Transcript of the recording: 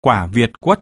quả việt quất.